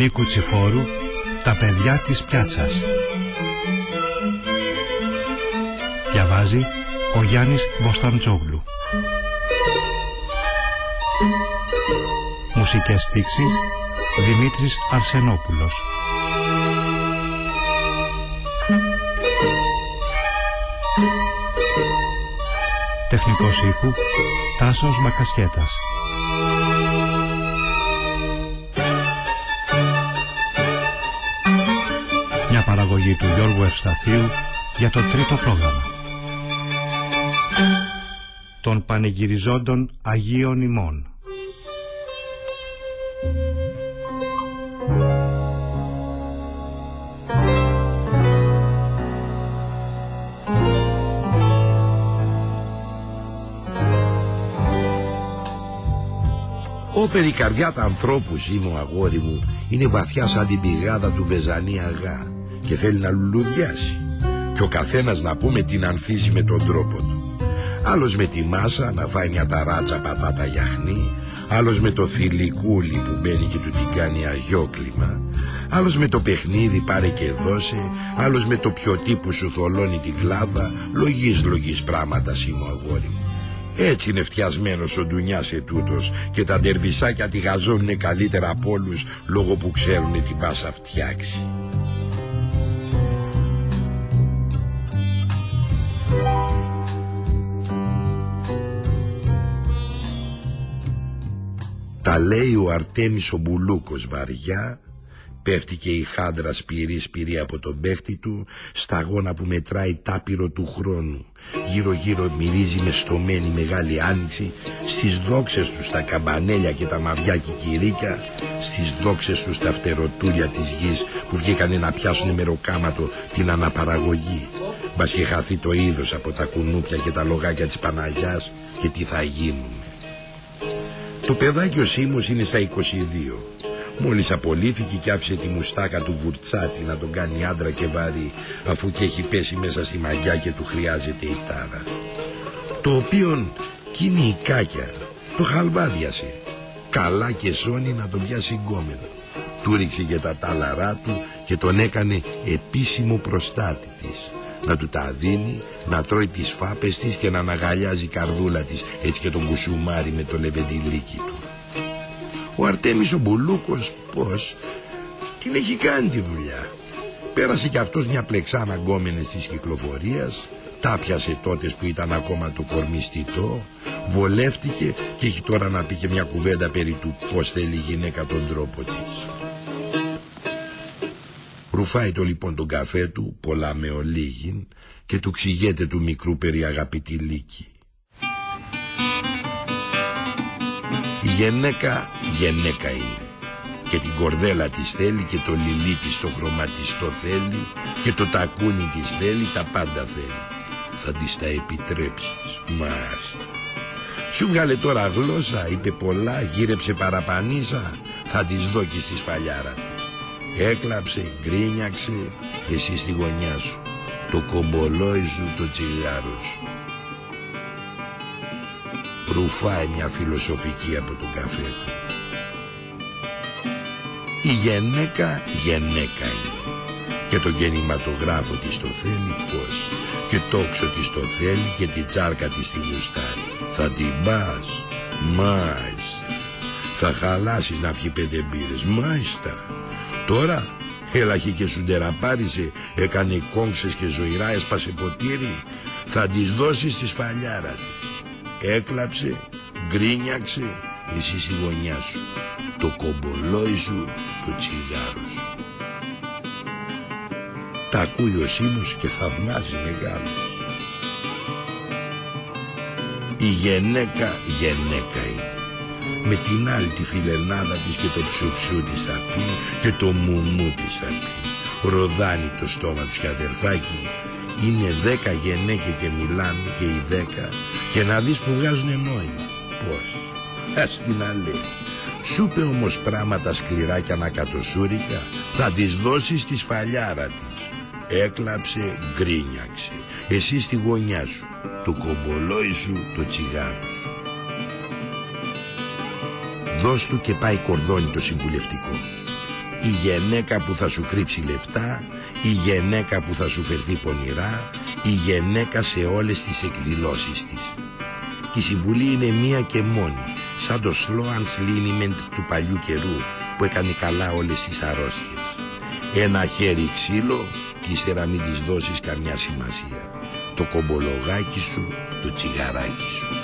Νίκου Τσιφόρου «Τα παιδιά της πιάτσας». Διαβάζει ο Γιάννης Μποσταντζόγλου. Μουσικές στίξεις Δημήτρης Αρσενόπουλος. Τεχνικός ήχου Τάσος Μακασχέτας. Παραγωγή του Γιώργου Ευσταθίου για το τρίτο πρόγραμμα. Των Πανηγυριζόντων Αγίων ημών. Όπερη καρδιά τα ανθρώπου είμαι ο αγόρι μου είναι βαθιά σαν την πηγάδα του Βεζανία Αγά και θέλει να λουλουδιάσει και ο καθένας να πούμε την ανθίζει με τον τρόπο του. Άλλος με τη μάσα να φάει μια ταράτσα πατάτα γιαχνή, άλλος με το θηλυκούλι που μπαίνει και του την κάνει αγιόκλημα, άλλος με το παιχνίδι πάρε και δώσε, άλλος με το πιωτή που σου θολώνει την κλάδα, λογής λογής πράγματα σήμω αγόρι μου. Έτσι είναι φτιασμένος ο ντουνιάς ετούτος και τα ντερβισάκια τη γαζώνουν καλύτερα από όλους λόγω που ξέρουν τι πάσα φτιάξει. Λέει ο Αρτέμις ο Μπουλούκος βαριά Πέφτει και η χάντρα σπυρί σπυρί από τον παίχτη του Σταγόνα που μετράει τάπυρο του χρόνου. Γύρω γύρω μυρίζει με στομένη μεγάλη άνοιξη Στις δόξες του τα καμπανέλια και τα μαβιά κικυρίκια Στις δόξες του τα φτεροτούλια της γης Που βγήκανε να πιάσουν μεροκάματο την αναπαραγωγή. Μπας και χαθεί το είδος από τα κουνούπια και τα λογάκια της Παναγιάς Και τι θα γίνουμε το παιδάκι ο Σίμος είναι στα 22. Μόλις απολύθηκε και άφησε τη μουστάκα του βουρτσάτη να τον κάνει άντρα και βαρύ αφού και έχει πέσει μέσα στη μαγιά και του χρειάζεται η τάρα. Το οποίον κι η κάκια το χαλβάδιασε. Καλά και σώνει να τον πιάσει γκόμενο. Του ρίξε και τα τάλαρά του και τον έκανε επίσημο προστάτη της να του τα δίνει, να τρώει τις φάπες της και να αναγαλιάζει η καρδούλα της έτσι και τον κουσουμάρι με το λεβεντιλίκι του. Ο Αρτέμις ο Μπουλούκος πως την έχει κάνει τη δουλειά. Πέρασε κι αυτός μια πλεξά αναγκόμενη της κυκλοφορίας, τα πιασε τότες που ήταν ακόμα το κορμιστητό, βολεύτηκε και έχει τώρα να πει και μια κουβέντα περί του πως θέλει η γυναίκα τον τρόπο της. Ρουφάει το λοιπόν τον καφέ του, πολλά με ολίγην, και του ξηγέται του μικρού περί αγαπητή λύκη. Η γενέκα γενέκα είναι και την κορδέλα της θέλει και το λιλί της το χρωματιστό θέλει και το τακούνι της θέλει τα πάντα θέλει. Θα της τα επιτρέψεις. Μάλιστα. Σου βγάλε τώρα γλώσσα, είπε πολλά, γύρεψε παραπανίσα, θα της δώκεις στη σφαλιάρα της. Έκλαψε, γκρίνιαξε, εσύ στη γωνιά σου. Το κομπολόι σου, το τσιγάρο σου. Ρουφάει μια φιλοσοφική από τον καφέ του. Η γενέκα γενέκα είναι. Και το γεννηματογράφο της το θέλει πως. Και το όξο της το θέλει και τη τσάρκα της τη γουστάρει. Θα την πας. Μάλιστα. Θα χαλάσεις να πιει πέντε μπύρες. Μάλιστα. Τώρα έλαχε και σου ντεραπάρισε, έκανε κόμξες και ζωηρά, έσπασε ποτήρι. Θα τις δώσεις στη σφαλιάρα της. Έκλαψε, γκρίνιαξε, εσύ στη γωνιά σου. Το κομπολόι σου, το τσιγάρο σου. Τα ακούει ο Σίμος και θαυμάζει μεγάλος. Η γενέκα γενέκα είναι με την άλλη τη φιλενάδα της και το ψουψού της θα πει και το μουμού της θα πει. Ροδάνει το στόμα τους και αδερφάκι είναι δέκα γενέκε και μιλάνε και οι δέκα και να δεις που βγάζουνε νόημα. Πώς. Ας την αλέει. Σου είπε όμως πράγματα σκληρά και ανακατοσούρικα θα τις δώσεις στη σφαλιάρα της. Έκλαψε, γκρίνιαξε. Εσύ στη γωνιά σου. Το κομπολόι σου, το τσιγάρο σου. Δώσ' του και πάει κορδόνι το συμβουλευτικό. η γυναίκα που θα σου κρύψει λεφτά, η γυναίκα που θα σου φερθεί πονηρά, η γυναίκα σε όλες τις εκδηλώσεις της. Και η συμβουλή είναι μία και μόνη, σαν το slow and του παλιού καιρού που έκανε καλά όλες τις αρρώστιες. Ένα χέρι ξύλο και ύστερα μην της δώσεις καμιά σημασία. Το κομπολογάκι σου, το τσιγαράκι σου.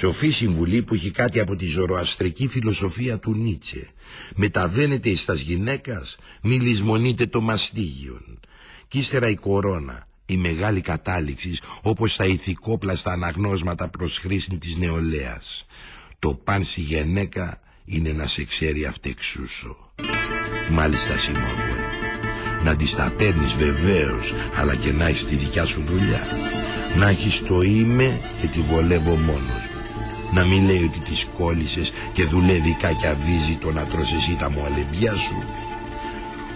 Σοφή συμβουλή που έχει κάτι από τη ζωροαστρική φιλοσοφία του Νίτσε. Μεταβαίνετε εις τας γυναίκας, μη λησμονείτε το μαστίγιον. Κι ύστερα η κορώνα, η μεγάλη κατάληξη όπως τα ηθικόπλαστα αναγνώσματα προς χρήση της νεολαίας. Το παν στη γυναίκα είναι να σε ξέρει αυτεξούσο. Μάλιστα Σιμώγκο, να τις τα παίρνεις βεβαίως, αλλά και να έχεις τη δικιά σου δουλειά. Να έχεις το είμαι και τη βολεύω μόνος να μην λέει ότι τις κόλλησες και δουλεύει κάκια βίζει το να τρως εσύ τα μουαλεμπιά σου.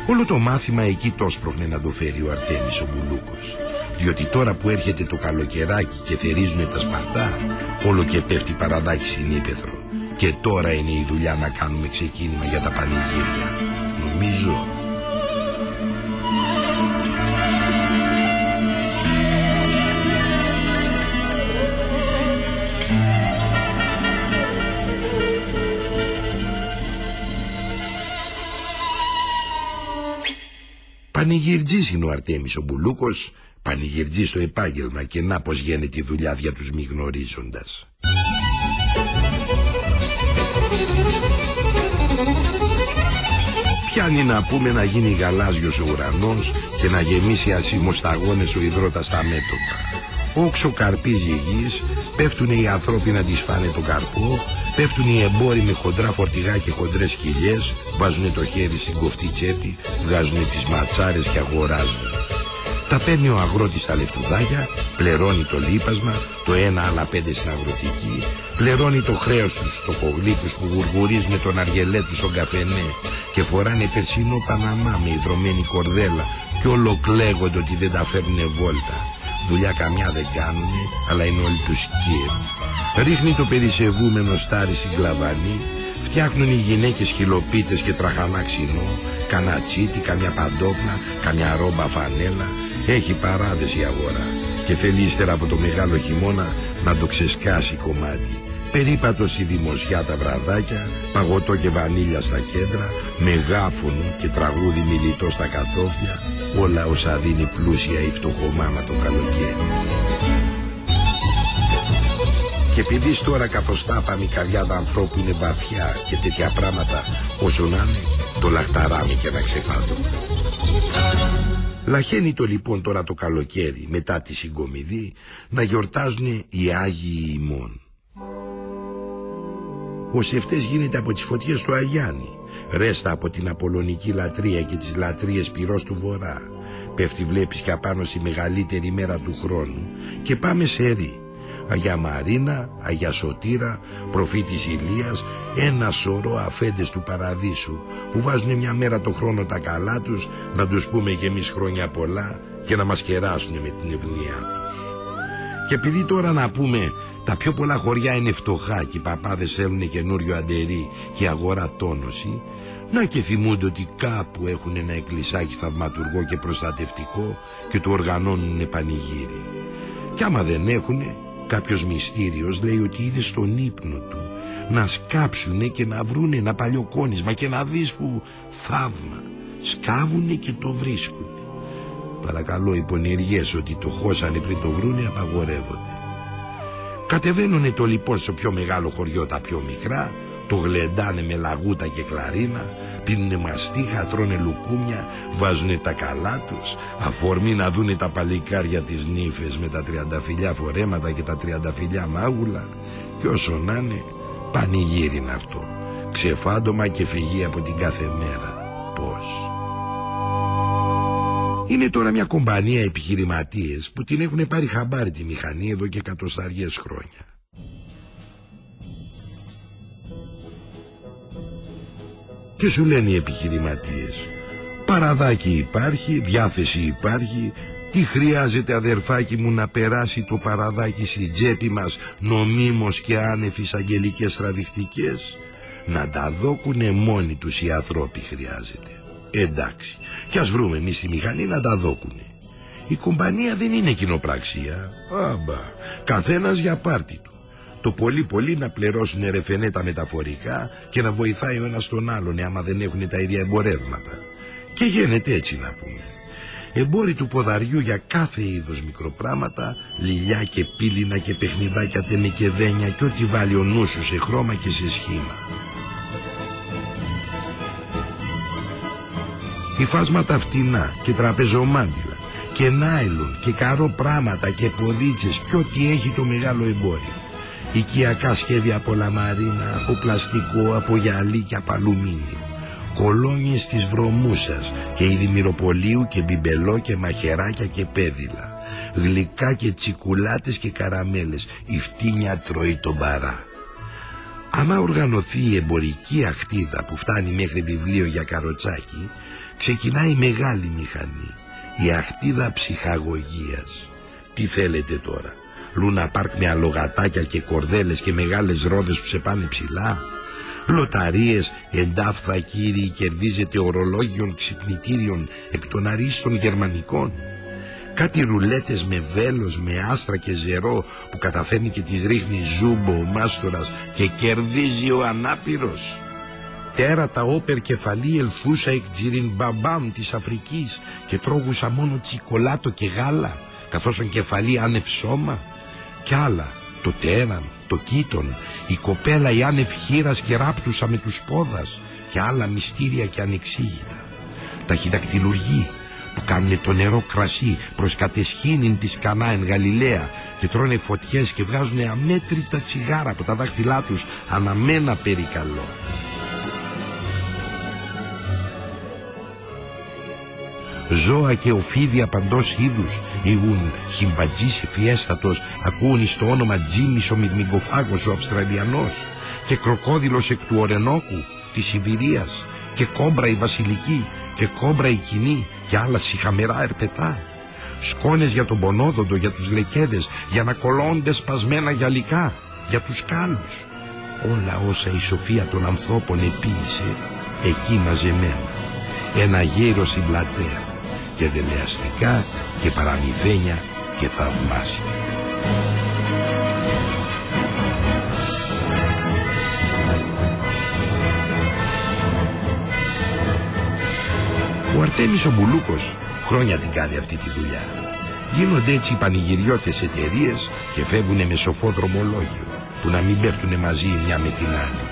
Όλο το μάθημα εκεί το σπρώχνε να το φέρει ο Αρτέμις ο Μπουλούκος. Διότι τώρα που έρχεται το καλοκαιράκι και θερίζουνε τα σπαρτά, όλο και πέφτει παραδάκι στην Ήπεθρο. Και τώρα είναι η δουλειά να κάνουμε ξεκίνημα για τα πανηγύρια. Νομίζω Πανηγυρτζής είναι ο Αρτέμις ο Μπουλούκος, πανηγυρτζής στο επάγγελμα και να πως γίνεται η δουλειά για τους μη γνωρίζοντας. Πιάνει να πούμε να γίνει γαλάζιος ο ουρανός και να γεμίσει ασημοσταγόνες ο υδρότας στα μέτωπα. Όξο καρπίζει η γης, πέφτουν οι ανθρώποι να τις φάνε τον καρπό, πέφτουν οι εμπόροι με χοντρά φορτηγά και χοντρές κοιλιές, βάζουν το χέρι στην κοφτή τσέπη, βγάζουν τις ματσάρες και αγοράζουν. Τα παίρνει ο αγρότης στα λεφτουδάκια, πληρώνει το λίπασμα, το ένα άλλα πέντε στην αγροτική, πληρώνει το χρέος τους στοχογλύπους που γουργουρίζουν τον αργελέ τους στον καφενέ και φοράνε περσινό παναμά με υδρωμένη κορδέλα και όλο κλαίγονται ότι δεν τα φέρνουνε βόλτα. Δουλειά καμιά δεν κάνουνε, αλλά είναι όλοι τους κύριοι. Ρίχνει το περισσευούμενο στάρι στην κλαβανή, φτιάχνουν οι γυναίκες χιλοπίτες και τραχανά ξινό, κανένα τσίτι, καμιά παντόφλα, καμιά ρόμπα φανέλα. Έχει παράδεση η αγορά και θέλει ύστερα από το μεγάλο χειμώνα να το ξεσκάσει κομμάτι. Περίπατος στη δημοσιά τα βραδάκια, παγωτό και βανίλια στα κέντρα, μεγάφωνο και τραγούδι μιλητό στα κατόφλια, όλα όσα δίνει πλούσια η φτωχομάμα το καλοκαίρι. Και επειδή τώρα καθώς τα η καρδιά του ανθρώπου είναι βαθιά και τέτοια πράγματα όσο να είναι, το λαχταράμι και να ξεφάτω. Λαχαίνει το λοιπόν τώρα το καλοκαίρι μετά τη συγκομιδή να γιορτάζουν οι Άγιοι ημών. Ο Σευτές γίνεται από τις φωτιές του Αγιάννη, ρέστα από την Απολωνική λατρεία και τις λατρείες πυρός του Βορρά. Πέφτει βλέπεις και απάνω στη μεγαλύτερη μέρα του χρόνου και πάμε σε ρί. Αγιά Μαρίνα, Αγιά Σωτήρα, προφήτης Ηλίας, ένα σωρό αφέντες του παραδείσου που βάζουν μια μέρα το χρόνο τα καλά τους να τους πούμε και εμείς χρόνια πολλά και να μας κεράσουν με την ευνοιά τους. Και επειδή τώρα να πούμε τα πιο πολλά χωριά είναι φτωχά και οι παπάδες θέλουν καινούριο αντερί και αγορά τόνωση, να και θυμούνται ότι κάπου έχουν ένα εκκλησάκι θαυματουργό και προστατευτικό και το οργανώνουν πανηγύρι. Κι άμα δεν έχουνε, Κάποιος μυστήριος λέει ότι είδε στον ύπνο του να σκάψουνε και να βρούνε ένα παλιό κόνισμα και να δεις που θαύμα. Σκάβουνε και το βρίσκουνε. Παρακαλώ οι πονηριές ότι το χώσανε πριν το βρούνε απαγορεύονται. Κατεβαίνουνε το λοιπόν στο πιο μεγάλο χωριό τα πιο μικρά το γλεντάνε με λαγούτα και κλαρίνα, πίνουνε μαστίχα, τρώνε λουκούμια, βάζουνε τα καλά τους, αφορμή να δούνε τα παλικάρια της νύφες με τα τριανταφυλιά φορέματα και τα τριανταφυλιά μάγουλα και όσο να είναι πανηγύρι είναι αυτό, ξεφάντωμα και φυγή από την κάθε μέρα. Πώς; Είναι τώρα μια κομπανία επιχειρηματίες που την έχουν πάρει χαμπάρι τη μηχανή εδώ και εκατοσταριές χρόνια. Και σου λένε οι επιχειρηματίες Παραδάκι υπάρχει, διάθεση υπάρχει Τι χρειάζεται αδερφάκι μου να περάσει το παραδάκι στη τσέπη μας νομίμως και άνεφης αγγελικές τραβηχτικές. Να τα δόκουνε μόνοι τους οι ανθρώποι χρειάζεται. Εντάξει, κι ας βρούμε εμείς τη μηχανή να τα δόκουνε. Η κομπανία δεν είναι κοινοπραξία. Άμπα, καθένας για πάρτι του. Το πολύ πολύ να πληρώσουν ρεφενέ τα μεταφορικά και να βοηθάει ο ένας τον άλλον άμα δεν έχουν τα ίδια εμπορεύματα. Και γίνεται έτσι να πούμε. Εμπόροι του ποδαριού για κάθε είδος μικροπράματα, λιλιά και πύληνα και παιχνιδάκια τένε και δένια και ό,τι βάλει ο νους σου σε χρώμα και σε σχήμα. Υφάσματα φτηνά και τραπεζομάντιλα και νάιλον και καρό πράματα και ποδίτσες και ό,τι έχει το μεγάλο εμπόριο. Οικιακά σχέδια από λαμαρίνα, από πλαστικό, από γυαλί και από αλουμίνιο. Κολόνιες της βρωμούσας και ειδημυροπολίου και μπιμπελό και μαχαιράκια και πέδιλα. Γλυκά και τσικουλάτες και καραμέλες. Η φτύνια τρώει τον παρά. Άμα οργανωθεί η εμπορική αχτίδα που φτάνει μέχρι βιβλίο για καροτσάκι, ξεκινάει μεγάλη μηχανή. Η αχτίδα ψυχαγωγίας. Τι θέλετε τώρα. Λούνα πάρκ με αλογατάκια και κορδέλες και μεγάλες ρόδες που σε πάνε ψηλά; Λοταρίες, εντάφθα κύριοι, κερδίζετε ορολόγιων ξυπνητήριων εκ των αρίστων γερμανικών; Κάτι ρουλέτες με βέλος, με άστρα και ζερό που καταφέρνει και τις ρίχνει ζούμπο ο μάστορας και κερδίζει ο ανάπηρος; Τέρατα όπερ κεφαλή ελθούσα εκ τζιριν μπαμπάμ της Αφρικής και τρώγουσα μόνο τσικολάτο και γάλα καθώς ο κεφαλή άνευ σώμα κι άλλα, το τέραν, το κήτον, η κοπέλα η άνευ χείρας και ράπτουσα με τους πόδας και άλλα μυστήρια και ανεξήγητα. Τα χειδακτηλουργοί που κάνουν το νερό κρασί προς κατεσχήνιν της Κανά εν Γαλιλαία και τρώνε φωτιές και βγάζουν αμέτρητα τσιγάρα από τα δάχτυλά τους αναμένα περικαλό. Ζώα και οφίδια παντός είδους ήγουν χιμπατζής εφιέστατος ακούουν στο όνομα Τζίμις ο μυρμηγκοφάγος ο Αυστραλιανός. Και κροκόδιλος εκ του Ορενόκου της Σιβηρίας και κόμπρα η βασιλική και κόμπρα η κοινή και άλλα σιχαμερά ερπετά. Σκόνες για τον πονόδοντο, για τους λεκέδες για να κολώνται σπασμένα γυαλικά για τους κάλους. Όλα όσα η σοφία των ανθρώπων επίησε εκεί μαζεμένα ένα γύρο στην πλατεία και δελεαστικά και παραμυθένια και θαυμάσια. Ο Αρτέμις ο Μπουλούκος χρόνια την κάνει αυτή τη δουλειά. Γίνονται έτσι οι πανηγυριώτες εταιρείες και φεύγουν με σοφό δρομολόγιο που να μην πέφτουν μαζί μια με την άλλη.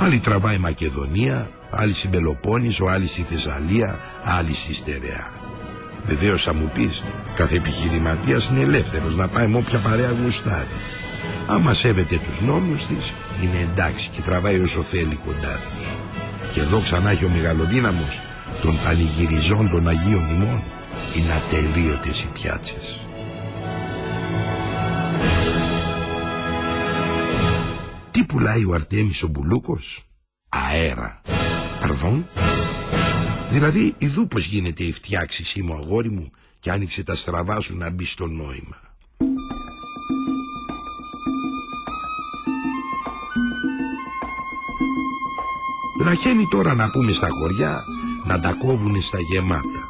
Άλλη τραβάει Μακεδονία, άλλη στην Πελοπόννησο, άλλη στη Θεσσαλία, άλλη στη Στερεά. Βεβαίως θα μου πεις, κάθε επιχειρηματίας είναι ελεύθερος να πάει με όποια παρέα γουστάρει. Άμα σέβεται τους νόμους της, είναι εντάξει και τραβάει όσο θέλει κοντά τους. Και εδώ ξανά έχει ο μεγαλοδύναμος των πανηγυριζών των Αγίων ημών. Είναι ατελείωτες οι πιάτσες. Τι πουλάει ο Αρτέμις ο Μπουλούκος; Αέρα. Παρδόν. Δηλαδή, ειδού πως γίνεται η φτιάξησή μου αγόρι μου και άνοιξε τα στραβά σου να μπει στο νόημα. Λαχαίνει τώρα να πούμε στα χωριά να τα κόβουνε στα γεμάτα.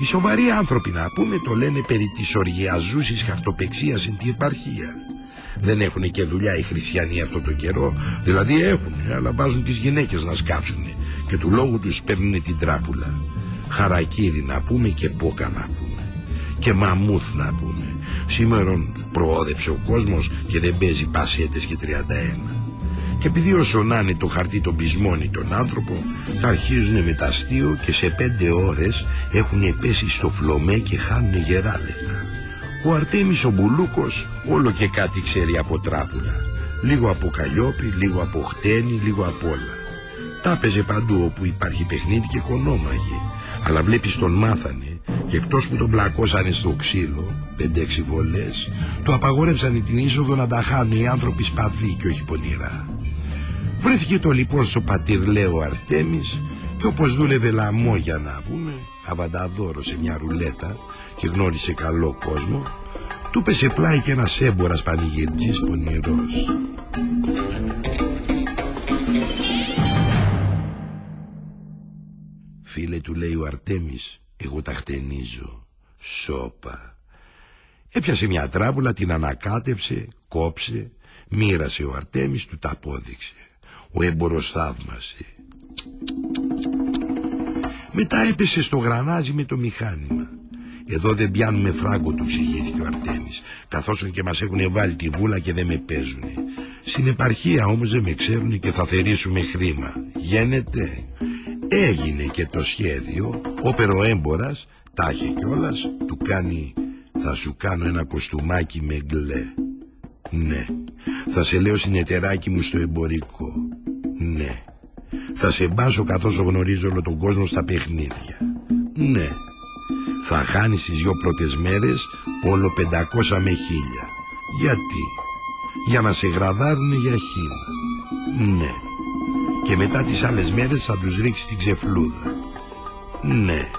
Οι σοβαροί άνθρωποι να πούμε το λένε περί της οργιαζούσης χαρτοπεξίας στην την επαρχία. Δεν έχουν και δουλειά οι χριστιανοί αυτό το καιρό, δηλαδή έχουν, αλλά βάζουν τις γυναίκες να σκάψουν και του λόγου τους παίρνουν την τράπουλα. Χαρακύρι να πούμε και πόκα να πούμε. Και μαμούθ να πούμε. Σήμερα προόδεψε ο κόσμος και δεν παίζει πασέτες και 31. Και επειδή όσο να είναι το χαρτί τον πισμώνει τον άνθρωπο, τα αρχίζουν με τα αστείο και σε πέντε ώρες έχουν πέσει στο φλωμέ και χάνουν γερά λεφτά. Ο Αρτέμις ο Μπουλούκος όλο και κάτι ξέρει από τράπουλα. Λίγο από καλλιόπι, λίγο από χτένι, λίγο από όλα. Τα έπαιζε παντού όπου υπάρχει παιχνίδι και κονόμαγε. Αλλά βλέπεις τον μάθανε και εκτός που τον πλακώσανε στο ξύλο, πέντε-έξι βολές, το απαγόρευσαν την είσοδο να τα χάνουν οι άνθρωποι σπαθοί και όχι πονηρά. Βρέθηκε το λοιπόν στο πατηρλαίο Αρτέμις και όπως δούλευε λαμόγια να πούμε, αβανταδόρο σε μια ρουλέτα και γνώρισε καλό κόσμο, του πέσε πλάι και ένας έμπορας πανηγυρτζής πονηρός. Φίλε του λέει ο Αρτέμις, εγώ τα χτενίζω. Σόπα. Έπιασε μια τράβουλα, την ανακάτεψε, κόψε, μοίρασε ο Αρτέμις, του τα απόδειξε. Ο έμπορος θαύμασε. Μετά έπεσε στο γρανάζι με το μηχάνημα. Εδώ δεν πιάνουμε φράγκο του ψυχήθηκε ο Αρτέμις Καθώς και μας έχουν βάλει τη βούλα και δεν με παίζουνε Στην επαρχία όμως δεν με ξέρουν και θα θερήσουμε χρήμα Γένεται Έγινε και το σχέδιο. Όπερο έμπορας Τα είχε κιόλας Του κάνει Θα σου κάνω ένα κοστούμάκι με γκλέ Ναι. Θα σε λέω συνεταιράκι μου στο εμπορικό Ναι. Θα σε μπάσω καθώς γνωρίζω όλο τον κόσμο στα παιχνίδια Ναι. Θα χάνεις τις δυο πρώτες μέρες όλο 500 με χίλια. Γιατί; Για να σε γραδάρουν για χίνα. Ναι. Και μετά τις άλλες μέρες θα τους ρίξει την ξεφλούδα. Ναι.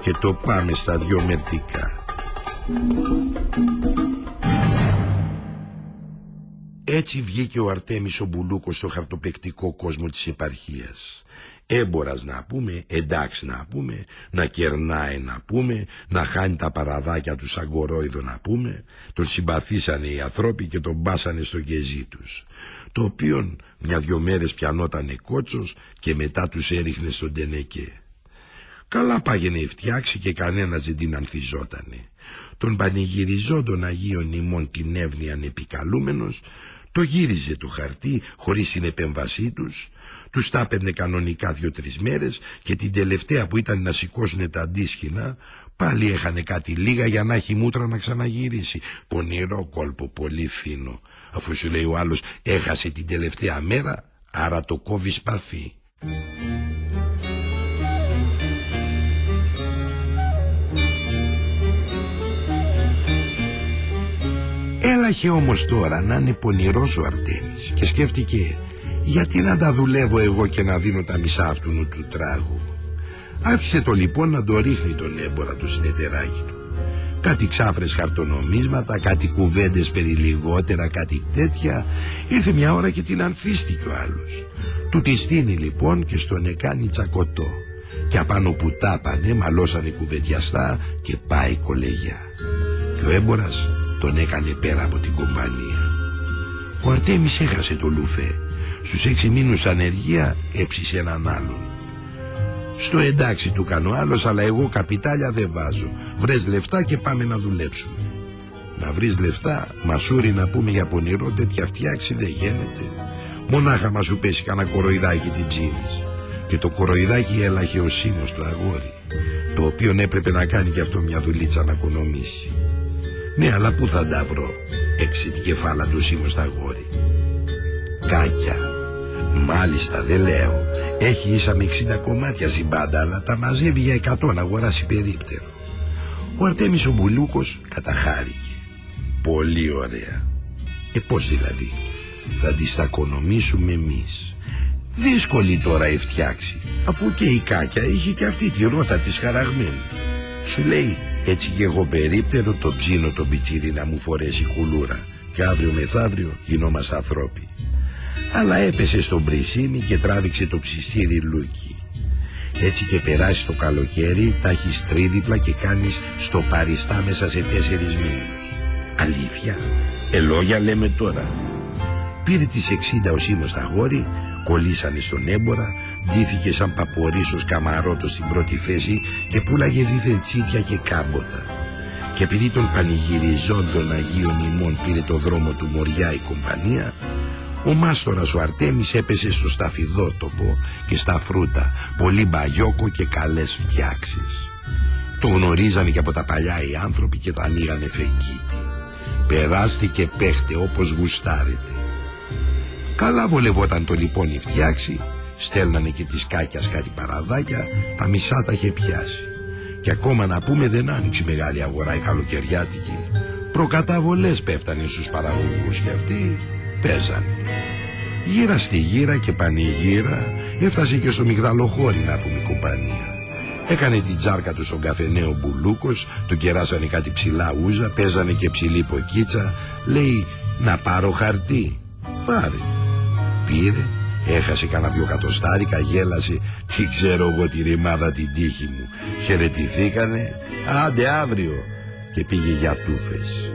Και το πάμε στα δυο μερτικά. Έτσι βγήκε ο Αρτέμις ο Μπουλούκος στο χαρτοπεκτικό κόσμο της επαρχίας. Έμπορας να πούμε, εντάξει να πούμε, να κερνάει να πούμε, να χάνει τα παραδάκια του σαν κορόιδο να πούμε, τον συμπαθήσανε οι ανθρώποι και τον μπάσανε στο γεζί τους, το οποίον μια-δυο μέρες πιανότανε κότσος και μετά τους έριχνε στον τενεκέ. Καλά πάγαινε η φτιάξη και κανένας δεν την ανθιζότανε. Τον πανηγυριζόντων Αγίων ημών την εύνοιαν επικαλούμενος, το γύριζε το χαρτί χωρίς την επέμβασή τους, τους τα έπαιρνε κανονικά δύο-τρεις μέρες και την τελευταία που ήταν να σηκώσουν τα αντίσχυνα πάλι έχανε κάτι λίγα για να έχει μούτρα να ξαναγυρίσει. Πονηρό κόλπο, πολύ φίνο. Αφού σου λέει ο άλλος έχασε την τελευταία μέρα, άρα το κόβει σπαθί. Έλαχε όμως τώρα να είναι πονηρός ο Αρτέμις και σκέφτηκε γιατί να τα δουλεύω εγώ και να δίνω τα μισά αυτού του τράγου; Άφησε το λοιπόν να το ρίχνει τον έμπορα το συνεταιράκι του. Κάτι ξάφρες χαρτονομίσματα, κάτι κουβέντες περί λιγότερα, κάτι τέτοια. Ήρθε μια ώρα και την ανθίστηκε ο άλλος. Του τη στείνει λοιπόν και στον εκάνει τσακωτό. Και απάνω που τάπανε μαλώσανε κουβεντιαστά και πάει κολεγιά. Και ο έμπορας τον έκανε πέρα από την κομπανία. Ο Αρτέμις έχασε το λουφέ στους έξι μήνους ανεργία έψησε έναν άλλον. Στο εντάξει του κάνω άλλος αλλά εγώ καπιτάλια δεν βάζω. Βρες λεφτά και πάμε να δουλέψουμε. Να βρεις λεφτά, μασούρι να πούμε για πονηρό τέτοια φτιάξη δεν γίνεται. Μονάχα μα σου πέσει κανένα κοροϊδάκι την ψήνης. Και το κοροϊδάκι έλαχε ο Σίμος το αγόρι, το οποίο έπρεπε να κάνει και αυτό μια δουλίτσα να οικονομήσει. Ναι, αλλά πού θα τα βρω, έξι την κεφάλα του Σίμος το αγόρι. Κάκια, Μάλιστα δεν λέω. Έχει ίσα με 60 κομμάτια συμπάντα Αλλά τα μαζεύει για 100 να αγοράσει περίπτερο. Ο Αρτέμις ο Μπουλούκος καταχάρηκε. Πολύ ωραία. Ε πως δηλαδή; Θα τις θα οικονομήσουμε εμείς. Δύσκολη τώρα η φτιάξη Αφού και η Κάκια είχε και αυτή τη ρότα της χαραγμένη. Σου λέει έτσι και εγώ περίπτερο το ψήνω το πιτσίρι να μου φορέσει κουλούρα. Και αύριο μεθαύριο γινόμαστε ανθρώποι αλλά έπεσε στον Πρισίμι και τράβηξε το ψιστήρι Λούκι. Έτσι και περάσει το καλοκαίρι, τα έχεις τρίδιπλα και κάνεις στο παριστά μέσα σε τέσσερις μήνους. Αλήθεια, ελόγια λέμε τώρα. Πήρε τις 60 ο Σίμος στα γόρη, κολλήσανε στον έμπορα, ντύθηκε σαν παπορίσος καμαρότος στην πρώτη θέση και πουλάγε δίθεν τσίτια και κάμποτα. Και επειδή τον πανηγυριζόν των Αγίων ημών πήρε το δρόμο του Μοριά η κομπανία, ο μάστορας ο Αρτέμις έπεσε στο σταφιδότοπο και στα φρούτα, πολύ μπαγιόκο και καλές φτιάξεις. Το γνωρίζανε και από τα παλιά οι άνθρωποι και τα ανοίγανε φεγγίτη. Περάστηκε παίχτε όπως γουστάρετε. Καλά βολευόταν το λοιπόν η φτιάξη, στέλνανε και τις κάκιας κάτι παραδάκια, τα μισά τα είχε πιάσει. Και ακόμα να πούμε δεν άνοιξε μεγάλη αγορά η καλοκαιριάτικη. Προκαταβολές πέφτανε στους παραγωγούς και αυτοί παίζανε. Γύρα στη γύρα και πανηγύρα έφτασε και στο μυγδαλοχώρι να πούμε κομπανία. Έκανε την τσάρκα του στον καφενέο Μπουλούκος, του κεράσανε κάτι ψηλά ούζα, παίζανε και ψηλή ποκίτσα. Λέει να πάρω χαρτί. Πάρε. Πήρε, έχασε κανένα δυο κατοστάρικα, γέλασε. Τι ξέρω εγώ τη ρημάδα την τύχη μου. Χαιρετηθήκανε, άντε αύριο. Και πήγε για τούφες.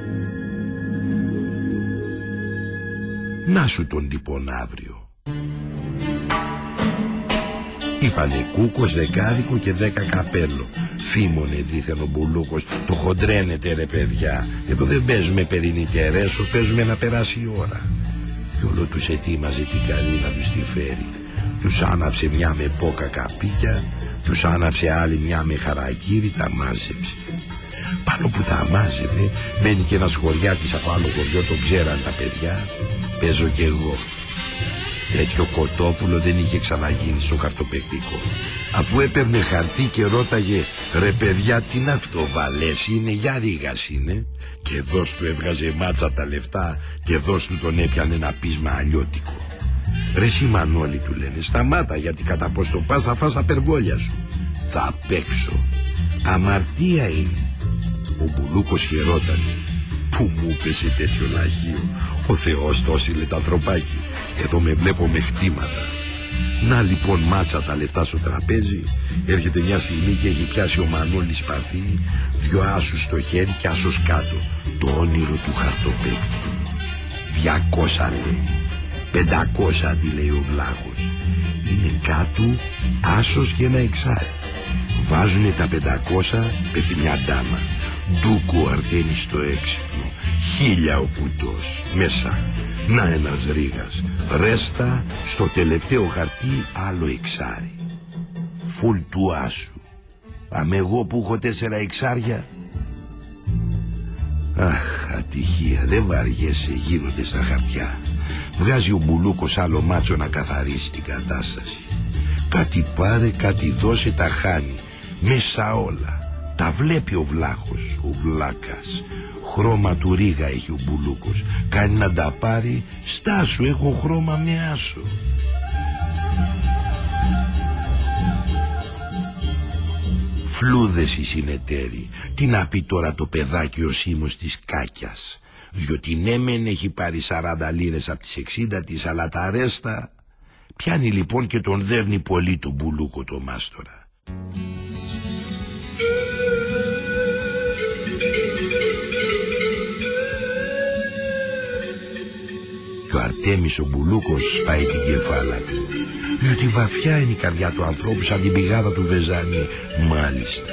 Να σου τον τυπον αύριο. Είπανε κούκος δεκάδικο και δέκα καπέλο. Φήμωνε δίθεν ο Μπουλούκος Το χοντρένετε ρε παιδιά. Εδώ δεν παίζουμε περινιτερέσο Παίζουμε να περάσει η ώρα. Κι όλο τους ετοίμαζε την καλή να τους τη φέρει Τους άναψε μια με πόκα καπίκια Τους άναψε άλλη μια με χαρακύρι Τα μάζεψε. Πάνω που τα μάζευε Μένει και ένας χωριάτης από άλλο χωριό Το ξέραν τα παιδιά Παίζω κι εγώ Τέτοιο κοτόπουλο δεν είχε ξαναγίνει στο χαρτοπαικτικό. Αφού έπαιρνε χαρτί και ρώταγε «Ρε παιδιά τι είναι αυτό βαλές είναι για ρίγας είναι» και δώσ' του έβγαζε μάτσα τα λεφτά και δώσ' του τον έπιανε ένα πείσμα αλλιώτικο. «Ρε Σιμανόλη» του λένε «Σταμάτα γιατί κατά πως το πας θα φας απερβόλια σου». «Θα παίξω». «Αμαρτία είναι». Ο Μπουλούκος χαιρότανε. «Πού μου πέσε τέτοιο λαχείο, ο Θεός το τα ανθρωπάκι». Εδώ με βλέπω με χτήματα. Να λοιπόν μάτσα τα λεφτά στο τραπέζι. Έρχεται μια στιγμή και έχει πιάσει ο Μανώλης σπαθί Δυο άσους στο χέρι και άσος κάτω. Το όνειρο του χαρτοπέκτη. Διακόσα λέει Πεντακόσα αντί λέει ο Βλάχος. Είναι κάτω άσος και ένα εξάρι. Βάζουνε τα πεντακόσα Πέφτει μια ντάμα. Ντούκου αρτένει στο έξυπνο Χίλια ο πουτός Μέσα να ένας ρίγας. Ρέστα στο τελευταίο χαρτί άλλο εξάρι. Φουλ του άσου. Πάμε εγώ που έχω τέσσερα εξάρια. Αχ, ατυχία, δεν βαριέσαι, γίνονται στα χαρτιά. Βγάζει ο Μπουλούκος άλλο μάτσο να καθαρίσει την κατάσταση. Κάτι πάρε, κάτι δώσε, τα χάνει. Μέσα όλα. Τα βλέπει ο βλάχος, ο βλάκας. Χρώμα του ρίγα έχει ο Μπουλούκος. Κάνει να τα πάρει Στάσου έχω χρώμα με άσο Φλούδες οι συνεταίροι. Τι να πει τώρα το παιδάκι ο Σίμος της Κάκιας. Διότι ναι μεν έχει πάρει 40 λίρες από τις 60 της Αλλά τα αρέστα Πιάνει λοιπόν και τον δέρνει πολύ τον Μπουλούκο το μάστορα και ο Αρτέμις ο Μπουλούκος σπάει την κεφάλα του. Διότι βαθιά είναι η καρδιά του ανθρώπου σαν την πηγάδα του Βεζάνη μάλιστα.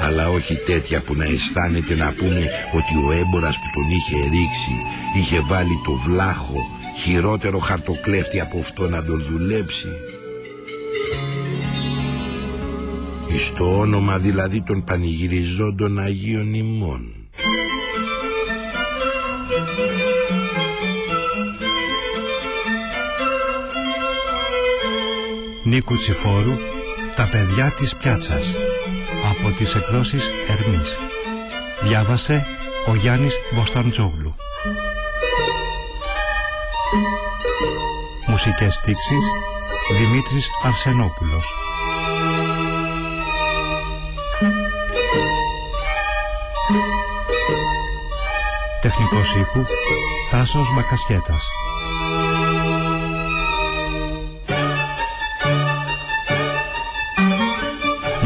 Αλλά όχι τέτοια που να αισθάνεται να πούμε ότι ο έμπορας που τον είχε ρίξει είχε βάλει το βλάχο χειρότερο χαρτοκλέφτη από αυτό να τον δουλέψει. Στο όνομα δηλαδή των πανηγυριζόντων Αγίων ημών Νίκου Τσιφόρου «Τα παιδιά της πιάτσας» από τις εκδόσεις Ερμής. Διάβασε ο Γιάννης Μποσταντζόγλου. Μουσικές τήξεις Δημήτρης Αρσενόπουλος. Τεχνικός ήχου Τάσος Μακασχέτας.